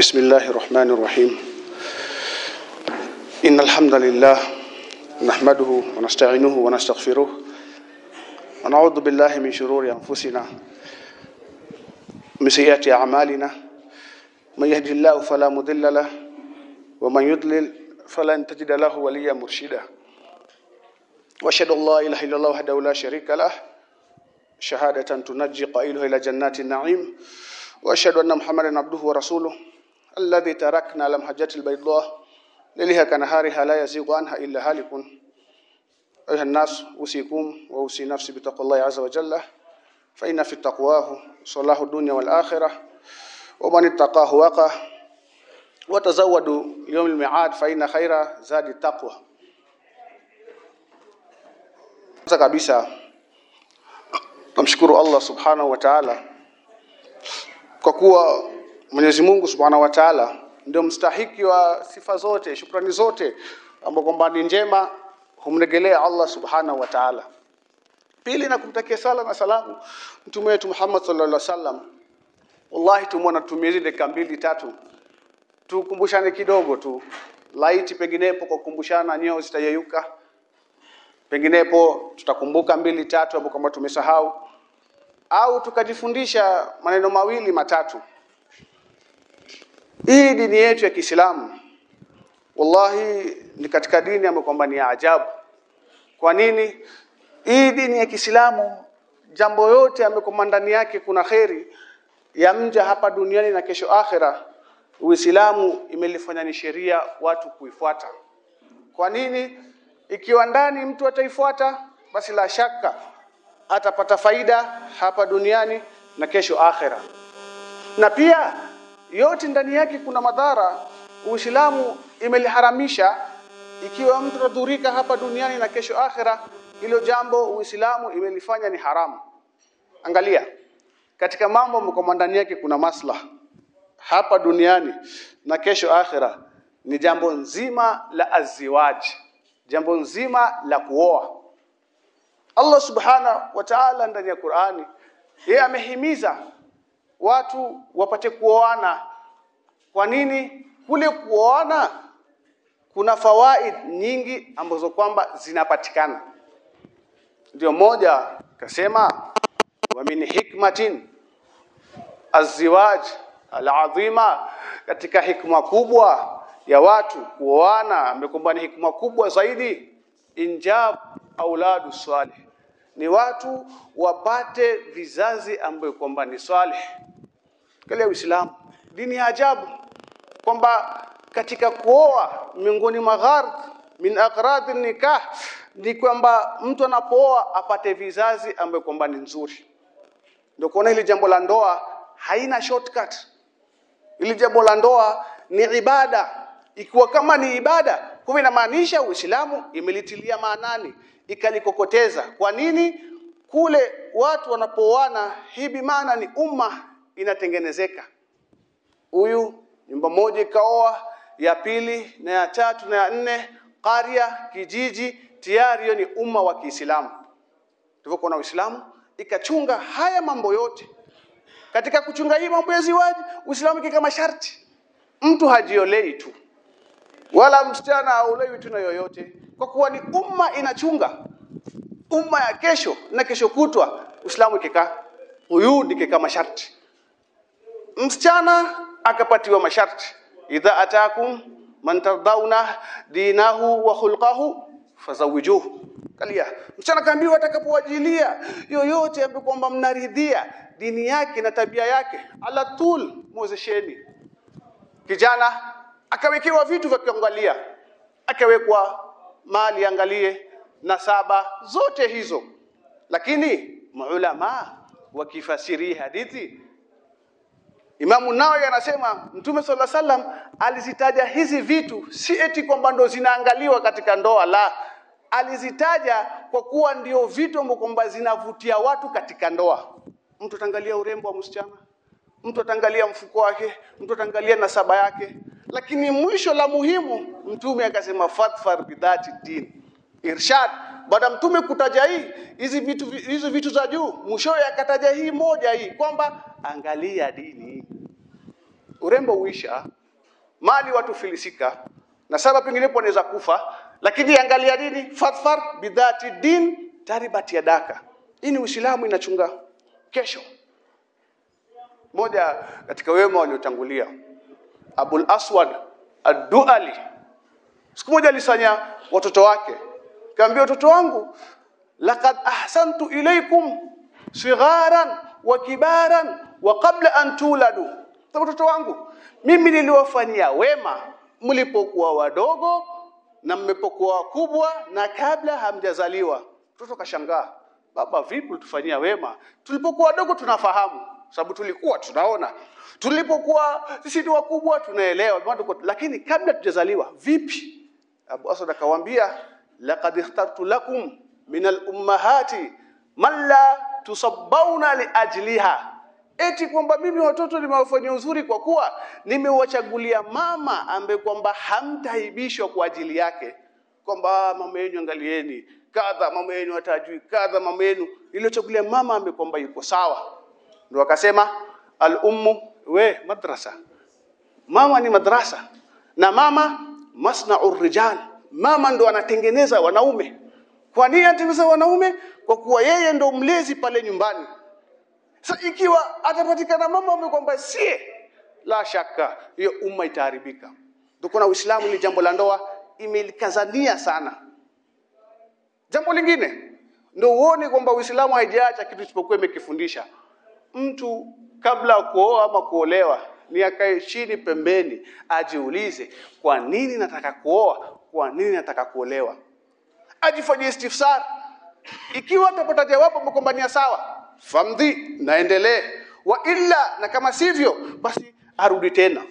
بسم الله الرحمن الرحيم. إن الحمد لله نحمده ونستعينه ونستغفره ونعوذ بالله من شرور أنفسنا من سيئات أعمالنا. من يهد الله فلا مضل له ومن يضلل فلن تجد له وليا مرشدا. وأشهد أن لا إله إلا الله وحده لا شريك له. شهادة تنجي قائله إلى جنات النعيم. وأشهد أن محمدا عبده ورسوله. الذي تركنا محجة البيضاء ليلها كنهارها لا يزيغ عنها إلا هالك. أيها الناس أوصيكم وأوصي نفسي بتقوى الله عز وجل. فإن في التقواه صلاح الدنيا والآخرة. ومن اتقاه وقاه وتزودوا يوم الميعاد فإن خير زاد التقوى. kabisa Allah subhanahu wa ta'ala kwa kuwa Mwenyezi Mungu subhanahu wa ta'ala ndio mstahiki wa sifa zote shukrani zote ambao kwamba ni njema humregelea Allah subhanahu wa ta'ala. Pili na kumtakia sala na salamu mtume wetu Muhammad sallallahu alaihi wasallam. Wallahi tumwona tumie dakika mbili tatu. Tukumbushane kidogo tu. Laiti penginepo kwa kukumbushana nyeo zitayeyuka. Penginepo tutakumbuka mbili tatu hapo kama tumesahau. Au tukajifundisha maneno mawili matatu hii dini yetu ya Kiislamu wallahi ni katika dini ambayo kwamba ni ajabu kwa nini hii dini ya Kiislamu jambo yote ambayo ndani yake kuna kheri ya mja hapa duniani na kesho akhera Uislamu imelifanya ni sheria watu kuifuata. Kwa nini? Ikiwa ndani mtu ataifuata, basi la shaka atapata faida hapa duniani na kesho akhera. Na pia yote ndani yake kuna madhara. Uislamu imeliharamisha ikiwa mtu atadhurika hapa duniani na kesho akhera, hilo jambo Uislamu imelifanya ni haramu. Angalia, katika mambo mko ndani yake kuna maslaha hapa duniani na kesho akhera ni jambo nzima la aziwaji jambo nzima la kuoa Allah subhana wa ta'ala ndani ya Qur'ani yeye amehimiza watu wapate kuoana. Kwa nini? Kule kuoana kuna fawaid nyingi ambazo kwamba zinapatikana. Ndio moja kasema wa min hikmatin aziwaj alazima katika hikma kubwa ya watu kuoana amekumbana ni hikma kubwa zaidi injab auladu salih. Ni watu wapate vizazi ambayo kwamba ni salih kale uislamu. Dini ya ajabu. Kwamba katika kuoa miongoni mwa min aqrad nikah ni kwamba mtu anapooa apate vizazi ambayo kwamba ni nzuri. Ndio kuona ile jambo la ndoa haina shortcut. Ili jambo la ndoa ni ibada. Ikiwa kama ni ibada kwa inamaanisha Uislamu imelitilia maanani ikalikokoteza. Kwa nini? Kule watu wanapooana hivi maana ni umma inatengenezeka. Huyu nyumba moja ikaoa ya pili na ya tatu na ya nne qaria kijiji tayari hiyo ni umma wa Kiislamu. Tulivyokuwa na Uislamu ikachunga haya mambo yote. Katika kuchunga hii mambo ya ziwaji Uislamu kika masharti. Mtu hajiolei tu wala msichana aolewi tu na yoyote kwa kuwa ni umma inachunga. Umma ya kesho na kesho kutwa Uislamu kika uyudi kika masharti msichana akapatiwa masharti. Idha atakum man tardawna dinahu wa khulqahu fazawijuhu kalia. Msichana kaambiwa atakapowajilia yoyote ambaye kwamba mnaridhia dini yake na tabia yake ala tul mwezesheni kijana akawekewa vitu vya kuangalia. Akawekwa mali angalie na saba zote hizo. Lakini maulama wakifasiri hadithi Imamu Nawawi anasema Mtume sala salam alizitaja hizi vitu si eti kwamba ndo zinaangaliwa katika ndoa la. Alizitaja kwa kuwa ndio vitu ambavyo kwamba zinavutia watu katika ndoa. Mtu ataangalia urembo wa msichana mtu ataangalia mfuko wake mtu ataangalia nasaba yake. Lakini mwisho la muhimu mtume akasema fatfar bidhati din. Irshad baada mtume kutaja hii hizi vitu hizi vitu za juu mwishowe akataja hii moja hii kwamba angalia dini. Urembo uisha mali watu filisika na saba penginepo anaweza kufa lakini angalia dini fadfar bidhati din taribat yadaka hii ni uislamu inachunga kesho. Moja katika wema waliotangulia abul aswad ad-duali. Siku moja alisanya watoto wake kaambia watoto wangu laqad ahsantu ilaykum sigharan wa kibaran wa qabla an tuladu. Watoto wangu mimi niliwafanyia wema mlipokuwa wadogo na mmepokuwa wakubwa na kabla hamjazaliwa. Mtoto kashangaa baba vipi tufanyia wema? Tulipokuwa wadogo tunafahamu sababu tulikuwa tunaona. Tulipokuwa sisi ni wakubwa tunaelewa lakini kabla tujazaliwa vipi? Abu Asad akawaambia laqad ikhtartu lakum min al-ummahati man la tusabbawna liajliha eti kwamba mimi watoto nimewafanyia uzuri kwa kuwa nimewachagulia mama ambaye kwamba hamtaibishwa kwa ajili yake. Kwamba mama yenu angalieni kadha mama yenu atajui kadha mama yenu. Iliyochagulia mama ambaye kwamba yuko sawa. Ndio akasema al-ummu we madrasa. Mama ni madrasa. Na mama masna'ur rijal mama ndo anatengeneza wanaume. Kwa nini anatengeneza wanaume? Kwa kuwa yeye ndo mlezi pale nyumbani. Sasa ikiwa atapatikana mama ambaye kwamba sie la shaka hiyo umma itaharibika. Ndio uislamu ni jambo la ndoa imelikazania sana. Jambo lingine ndo uone kwamba uislamu haijaacha kitu isipokuwa imekifundisha. Mtu kabla ya kuoa ama kuolewa ni akae chini pembeni ajiulize kwa nini nataka kuoa kwa nini nataka kuolewa? Ajifanyie istifsar. Ikiwa atapata jawabu kwamba sawa famdhi naendelee. Wa illa na kama sivyo basi arudi tena.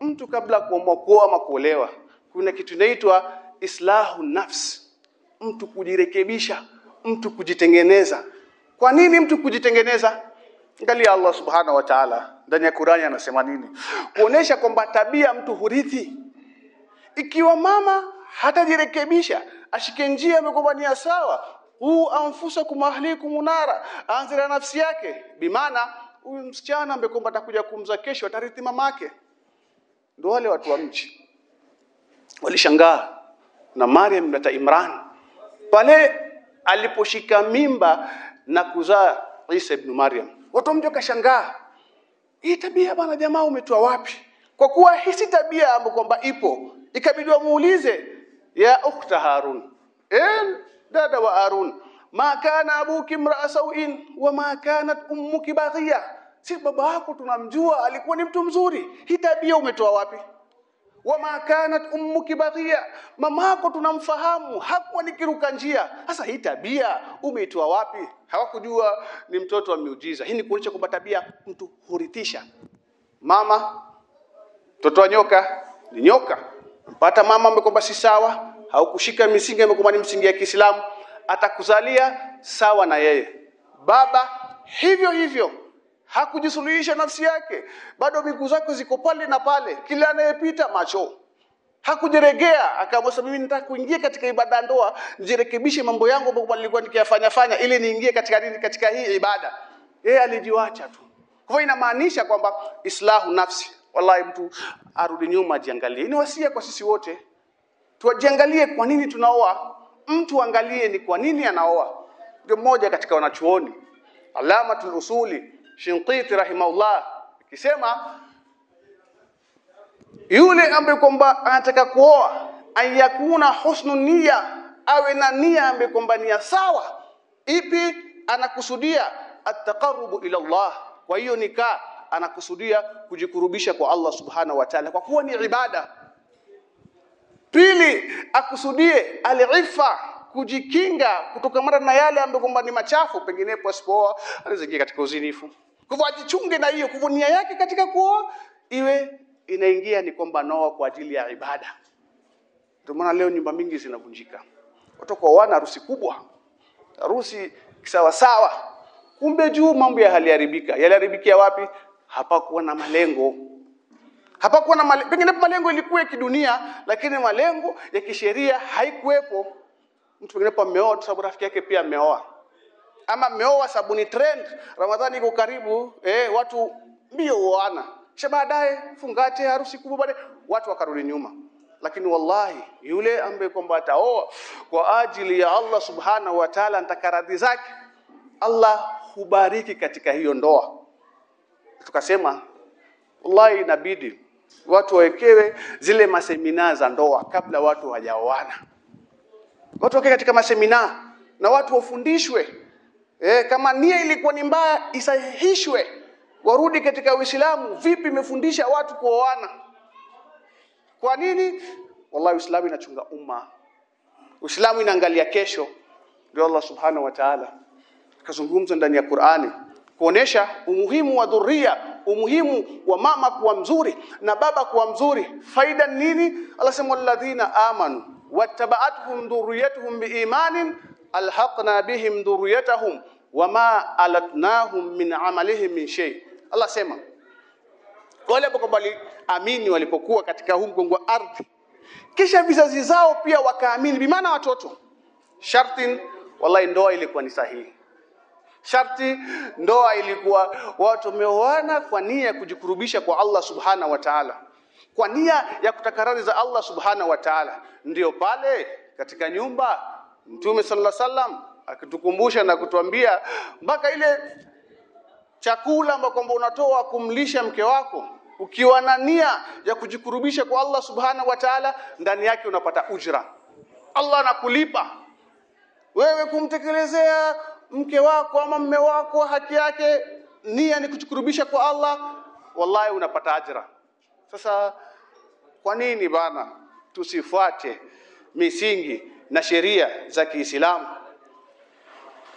Mtu kabla kuamua kuoa ama kuolewa kuna kitu inaitwa islahu nafs mtu kujirekebisha mtu kujitengeneza. Kwa nini mtu kujitengeneza? Angalia Allah subhanahu wa ta'ala. Ndani ya Qur'ani anasema nini? Kuonesha kwamba tabia mtu hurithi ikiwa mama hatajirekebisha ashike njia amekubania sawa huu amfusa kumahliku munara aanze na nafsi yake. Bimana huyu msichana ambaye kwamba atakuja kumza kesho atarithi mamake. Ndio wale watu wa mji. Walishangaa. Na Maryam na Imran. Pale aliposhika mimba na kuzaa Isa ibn Maryam watu mji wakashangaa. Hii tabia bana jamaa umetoa wapi? Kwa kuwa hisi tabia ambayo kwamba ipo ikabidi muulize ya ukhta Harun. En dada wa Harun ma kana abuki mraa sawin wa ma kanat ummuki baghiya si baba yako tunamjua alikuwa ni mtu mzuri. Hii tabia umetoa wapi? Wama kanat ummuki baghiya mamako tunamfahamu hakuwa nikiruka njia. Sasa hii tabia umeitoa wapi? Hawakujua ni mtoto wa miujiza. Hii ni kuonyesha kwamba tabia mtu hurithisha. Mama mtoto wa nyoka ni nyoka mpata mama amekwamba si sawa haukushika misingi amekwamba ni msingi ya Kiislamu atakuzalia sawa na yeye. Baba hivyo hivyo hakujisuluhisha nafsi yake. Bado miguu zake ziko pale na pale kila anayepita macho. Hakujiregea akaamua mimi nataka kuingia katika ibada ndoa nijirekebishe mambo yangu ambayo nilikuwa nikiyafanya fanya ili niingie katika nini katika hii ibada. Yeye alijiwacha tu. Kwa hivyo inamaanisha kwamba islahu nafsi wallahi mtu arudi nyuma ajiangalie. Ni wasia kwa sisi wote. Tuajiangalie kwa nini tunaoa. Mtu angalie ni kwa nini anaoa. Ndio mmoja katika wanachuoni. Alamatul usuli Shinqiti rahimahullah akisema yule ambaye kwamba anataka kuoa ayakuna husnu nia awe na nia ambaye kwamba nia sawa. Ipi anakusudia? Ataqarrubu ila Allah. Kwa hiyo nikaa anakusudia kujikurubisha kwa Allah subhana wa ta'ala kwa kuwa ni ibada. Pili akusudie alifa kujikinga kutokana na yale ambayo kwamba ni machafu penginepo asipooa anaweza ingia katika uzinifu. Kwa hivyo ajichunge na hiyo kwa nia yake katika kuoa iwe inaingia ni kwamba noa kwa ajili ya ibada. Ndio maana leo nyumba mingi zinavunjika. Watu kwa wana harusi kubwa harusi sawa sawa kumbe juu mambo ya haliharibika yaliharibikia wapi hapakuwa na malengo. Hapakuwa na malengo pengine malengo ilikuwa ya kidunia lakini malengo ya kisheria haikuwepo. Mtu mwingine ameoa sababu rafiki yake pia ameoa. Ama ameoa sababu ni trend ramadhani iko karibu eh watu mbio uoana kisha baadaye fungate harusi kubwa baadaye watu wakarudi nyuma. Lakini wallahi yule ambaye kwamba ataoa kwa ajili ya Allah subhanahu wa ta'ala nataka radhi zake Allah hubariki katika hiyo ndoa tukasema wallahi inabidi watu wawekewe zile masemina za ndoa kabla watu hawajaoana. Watu wake katika masemina na watu wafundishwe. E, kama nia ilikuwa ni mbaya isahihishwe. Warudi katika Uislamu vipi imefundisha watu kuoana? Kwa nini? Wallahi Uislamu inachunga umma. Uislamu inaangalia kesho. Ndio Allah subhanahu wa ta'ala kazungumza ndani ya Qur'ani kuonesha umuhimu wa dhuria umuhimu wa mama kuwa mzuri na baba kuwa mzuri. Faida nini? Alasema alladhina amanu wattaba'atuhum dhurriyyatuhum biimanin alhaqna bihim dhurriyyatahum wama alatnahum min amalihim min shay. Allah sema wale ambao amini walipokuwa katika huu mgongo ardhi kisha vizazi zao pia wakaamini bimaana watoto. Shartin wallahi ndoa ilikuwa ni sahihi sharti ndoa ilikuwa watu wameoana kwa nia ya kujikurubisha kwa Allah subhana wa ta'ala. Kwa nia ya kutaka radhi za Allah subhana wa ta'ala. Ndio pale katika nyumba Mtume sallallahu alaihi wasallam akitukumbusha na kutuambia mpaka ile chakula ambacho unatoa kumlisha mke wako ukiwa na nia ya kujikurubisha kwa Allah subhana wa ta'ala ndani yake unapata ujra. Allah anakulipa. Wewe kumtekelezea mke wako ama mme wako haki yake nia ni kuchukurubisha kwa Allah wallahi unapata ajira. Sasa kwa nini bana tusifuate misingi na sheria za Kiislamu?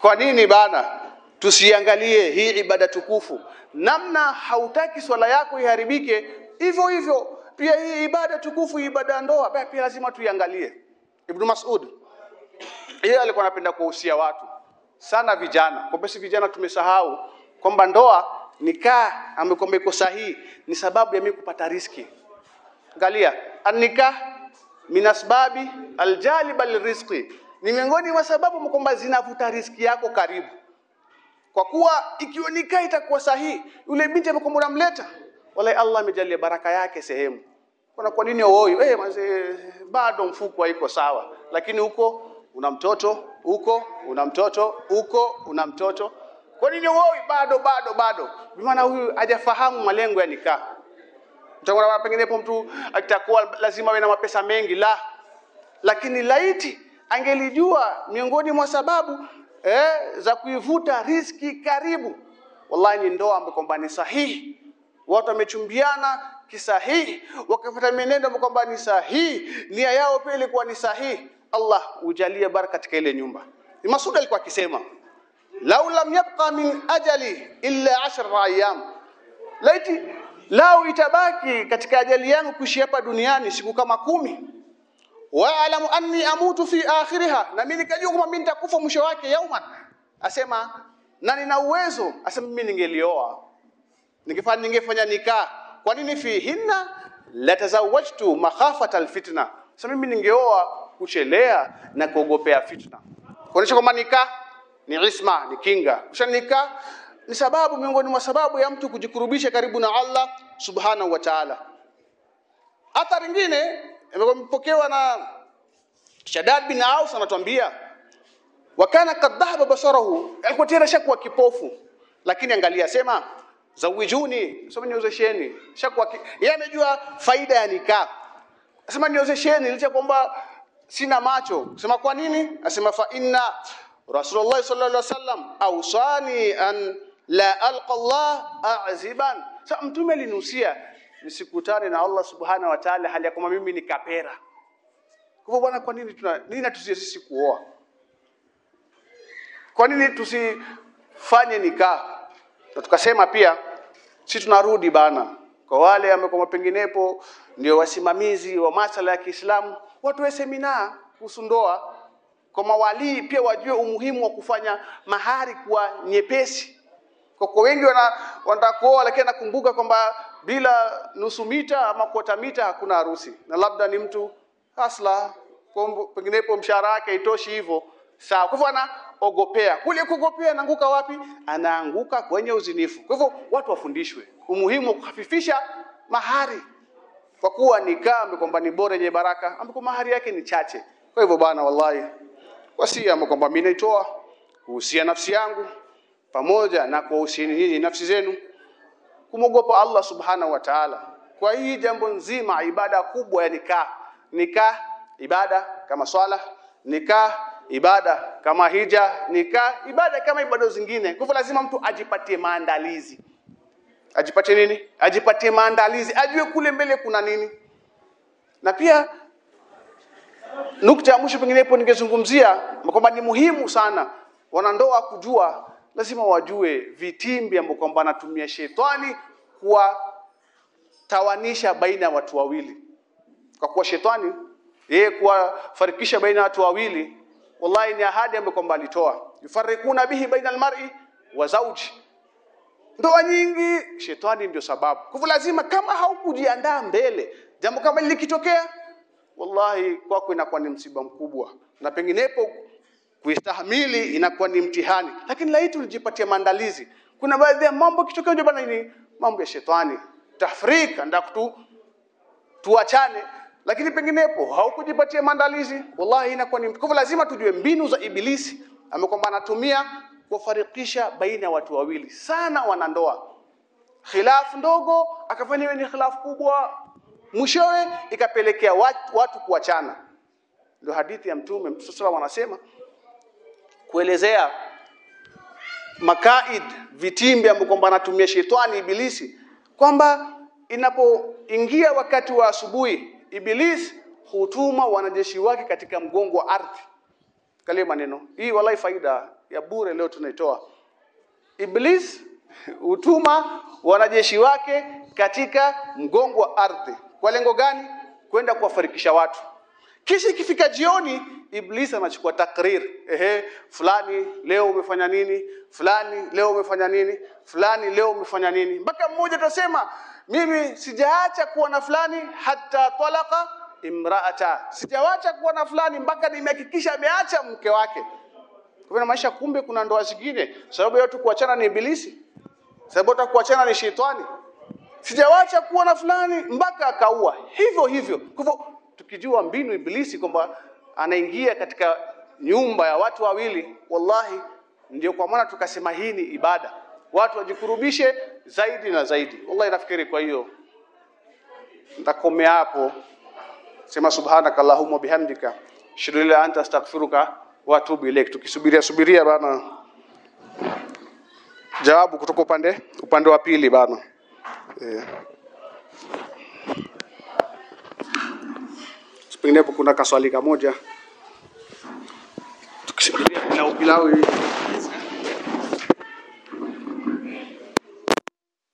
Kwa nini bana tusiangalie hii ibada tukufu? Namna hautaki swala yako iharibike hivyo hivyo. Pia hii ibada tukufu ibada ndoa pia lazima tuiangalie. Ibn Mas'ud yeye alikuwa anapenda kuhusia watu sana vijana. Kwa si vijana tumesahau kwamba ndoa nikaa amekwamba iko sahihi ni sababu ya mimi kupata riski. Angalia anika minasbabi aljaliba lirizqi ni miongoni mwa sababu kwamba zinavuta riski yako karibu. Kwa kuwa ikiwa nikaa itakuwa sahihi yule binti ambaye unamleta. Wallahi Allah amejalia baraka yake sehemu. Kuna kwa nini uoi eh hey, bado mfuko haiko sawa. Lakini huko una mtoto huko una mtoto huko una mtoto. Kwa nini wewe bado bado bado. Maana huyu hajafahamu malengo ya nikaa mtaona pengine hapo mtu akitakuwa lazima awe na mapesa mengi la. Lakini laiti angelijua miongoni mwa sababu eh, za kuivuta riski karibu. Wallahi ni ndoa ambayo kwamba ni sahihi. Watu wamechumbiana kisahihi wakafuata mienendo ambayo kwamba ni sahihi. Nia yao pia ilikuwa ni sahihi Allah ujalie baraka katika ile nyumba. Masud alikuwa akisema lau lam yabqa min ajali illa 10 ayyam. Laiti lau itabaki katika ajali yangu kuishi hapa duniani siku kama kumi. Wa alamu anni amutu fi akhiriha. Na mimi nikajua kwamba mimi nitakufa mwisho wake yauman. Asema na nina uwezo. Asema mimi ningelioa. Ningefanya ningefanya nikaa kwa nini fi hinna la tazawwajtu makhafata alfitna. Sasa mimi ningeoa kuchelea na kuogopea fitna. Kuonesha kwamba nikaa ni isma ni kinga. Kisha nikaa ni sababu miongoni mwa sababu ya mtu kujikurubisha karibu na Allah subhanahu wa ta'ala. Athari nyingine imepokewa na Shaddad bin Aus anatuambia wakana kad dhahaba basarahu. Alikuwa tena shakuwa kipofu lakini angalia sema zawijuni sema niozesheni. Shakuwa yeye amejua faida ya nikaa. Sema niozesheni. Licha kwamba sina macho. Sema kwa nini? Asema fa inna Rasulullah sallallahu alaihi wasallam awsani an la alqa Allah a'ziban. Sa mtume alinusia nisikutane na Allah subhanahu wa ta'ala hali ya kwamba mimi ni kapera. Kwa bwana kwa nini tuna nini natusie sisi kuoa? Kwa nini tusifanye nikaa tukasema pia si tunarudi bana. Kwa wale ambao penginepo ndio wasimamizi wa masala ya Kiislamu watoe semina kuhusu ndoa kwa mawalii pia wajue umuhimu wa kufanya mahari kuwa nyepesi. Kwa kwa wengi wana wanataka kuoa lakini nakumbuka kwamba bila nusu mita ama kota mita hakuna harusi. Na labda ni mtu hasla penginepo mshahara wake itoshi hivyo. Sawa kwa hivyo anaogopea. Kule kuogopea anaanguka wapi? Anaanguka kwenye uzinifu. Kwa hivyo watu wafundishwe umuhimu wa kuhafifisha mahari, kwa kuwa nikaa kwamba ni bora yenye baraka, ambako mahari yake ni chache. Kwa hivyo bwana, wallahi wasia kwamba mimi naitoa kuhusia nafsi yangu pamoja na kuwahusieni nyinyi nafsi zenu kumogopa Allah subhanahu wa ta'ala. Kwa hii jambo nzima, ibada kubwa ya nikaa nikaa ibada kama swala, nikaa ibada kama hija, nikaa ibada kama ibada zingine. Kwa hivyo lazima mtu ajipatie maandalizi, ajipatie nini? Ajipatie maandalizi, ajue kule mbele kuna nini. Na pia nukta ya mwisho pengine ipo ningezungumzia kwamba ni muhimu sana wanandoa kujua lazima wajue vitimbi ambavyo kwamba anatumia shetani kuwatawanisha baina ya watu wawili. Kwa kuwa shetani yeye kuwafarikisha baina ya watu wawili, wallahi ni ahadi ambayo kwamba alitoa, yufarikuna bihi baina almar'i wa zawji. Ndoa nyingi shetani ndio sababu. Kwa hivyo lazima, kama haukujiandaa mbele, jambo kama likitokea, wallahi kwako inakuwa ni msiba mkubwa, na penginepo kuistahimili inakuwa ni mtihani, lakini laiti ulijipatia maandalizi. Kuna baadhi ya mambo kitokea, ndio bana, ni mambo ya shetani, tafrika ndio tu tuachane, lakini penginepo haukujipatia maandalizi, wallahi inakuwa ni. Kwa hivyo lazima tujue mbinu za Ibilisi ambaye kwamba anatumia kufarikisha baina ya watu wawili, sana wanandoa. Khilafu ndogo akafanya ni khilafu kubwa, mwishowe ikapelekea watu, watu kuachana. Ndio hadithi ya Mtume Mtume sallallahu anasema kuelezea makaid vitimbi ambavyo kwamba anatumia shetani ibilisi, kwamba inapoingia wakati wa asubuhi, ibilisi hutuma wanajeshi wake katika mgongo wa ardhi. kale maneno hii, wallahi faida ya bure leo tunaitoa. Iblis utuma wanajeshi wake katika mgongo wa ardhi kwa lengo gani? Kwenda kuwafarikisha watu. Kisha ikifika jioni, Iblis anachukua takrir, ehe, fulani leo umefanya nini, fulani leo umefanya nini, fulani leo umefanya nini, mpaka mmoja atasema mimi sijaacha kuwa na fulani hata talaka imraata, sijaacha kuwa na fulani mpaka nimehakikisha ameacha mke wake. Kwa maisha, kumbe kuna ndoa zingine. Sababu ya kuachana ni Ibilisi, sababu ya kuachana ni shetani. Sijawacha kuwa na fulani mpaka akaua, hivyo hivyo. Kwa hivyo tukijua mbinu Ibilisi kwamba anaingia katika nyumba ya watu wawili, wallahi, ndio kwa maana tukasema hii ni ibada, watu wajikurubishe zaidi na zaidi. Wallahi nafikiri, kwa hiyo nitakomea hapo, sema subhanaka allahumma bihamdika. Ashhadu an la anta astaghfiruka wa atubu ilaik. Tukisubiria subiria bana jawabu kutoka upande upande wa pili bana eh. Penginepo kuna kaswali kamoja tukisubiria pilau pilau